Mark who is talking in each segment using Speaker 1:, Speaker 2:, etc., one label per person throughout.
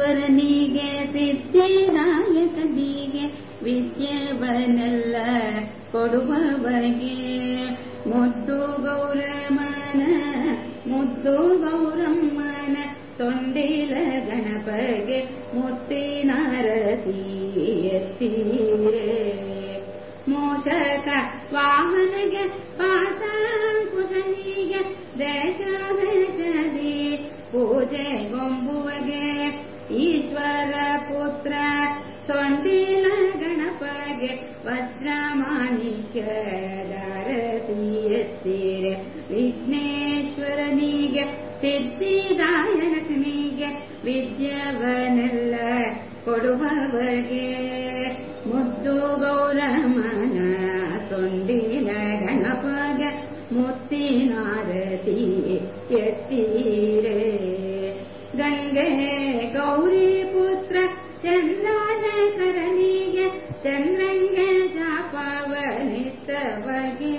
Speaker 1: ವಿಘ್ನೇಶ್ವರನಿಗೆ ಸಿದ್ಧಿದಾಯಕನಿಗೆ ವಿದ್ಯವನೆಲ್ಲ ಕೊಡುವವಗೆ ಮುದ್ದು ಗೌರಮನ ಮುದ್ದು ಗೌರಮ್ಮನ ತೊಂಡಿಲ ಗಣಪಗೆ ಮುತ್ತಿನಾರತಿ ಎತ್ತೀರೆ ಮೋಷಕ ವಾಮನಿಗೆ ಪಾಸಾಂಕುಶನಿಗೆ ದೇಶದಿ ಪೂಜೆ ಗೊಂಬುವಗೆ ಸೊಂಡಿಲ ಗಣಪಗೆ ವಜ್ರ ದಾರತಿ ಎತ್ತೀರೆ ವಿಘ್ನೇಶ್ವರನಿಗೆ ಸಿದ್ಧಿದಾಯಕನಿಗೆ ವಿದ್ಯವನೆಲ್ಲ ಕೊಡುವವರಿಗೆ ಮುದ್ದು ಗೌರಮನ ತೊಂಡಿಲ ಗಣಪಗೆ ಮುತ್ತಿನಾರತಿ ಎತ್ತೀರೆ ಗಂಗೆ ಗೌರಿ ಚಂದ್ರಾಜಕರನಿಗೆ ಚಂದ್ರಂಗ ಜಾಪವನಿತ್ತವಗೆ.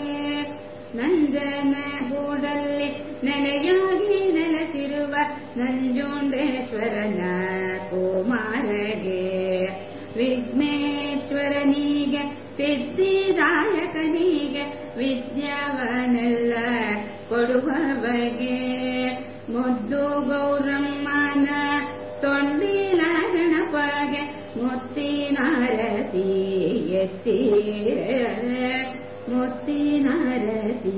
Speaker 1: ನಂಜನ ಗೂಡಲ್ಲಿ ನೆಲೆಯಾಗಿ ನೆಲೆಸಿರುವ ನಂಜುಂಡೇಶ್ವರನ ಕುಮಾರಗೆ. ವಿಘ್ನೇಶ್ವರನಿಗೆ ಸಿದ್ಧಿದಾಯಕನಿಗೆ ವಿದ್ಯಾವನೆಲ್ಲ ಕೊಡುವವಗೆ. ಮುದ್ದು ಗೌರಮ್ಮನ முத்தினரசி எத்தீர முத்தினரசி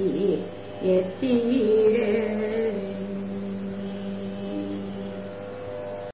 Speaker 1: எத்தீர